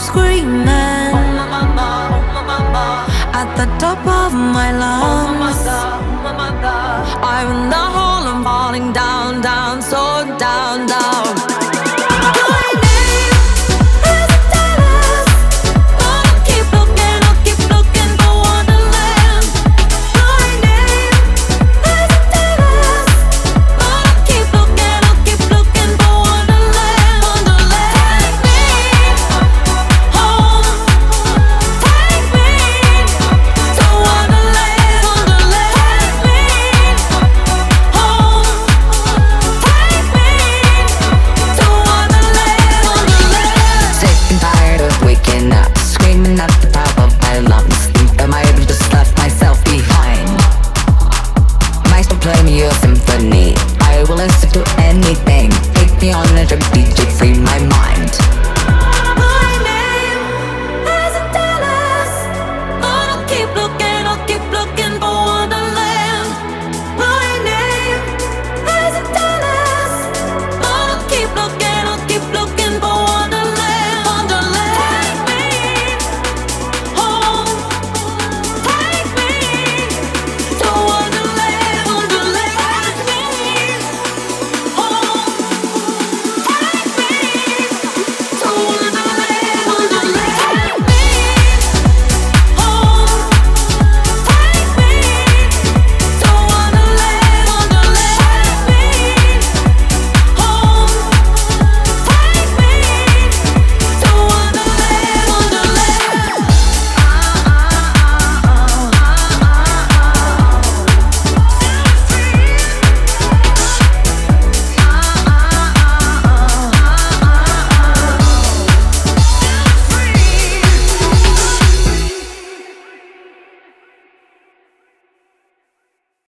screaming at the top of my lungs. I'm in the hole, I'm falling down. Listen to anything. Take me on a trip, DJ, free my mind.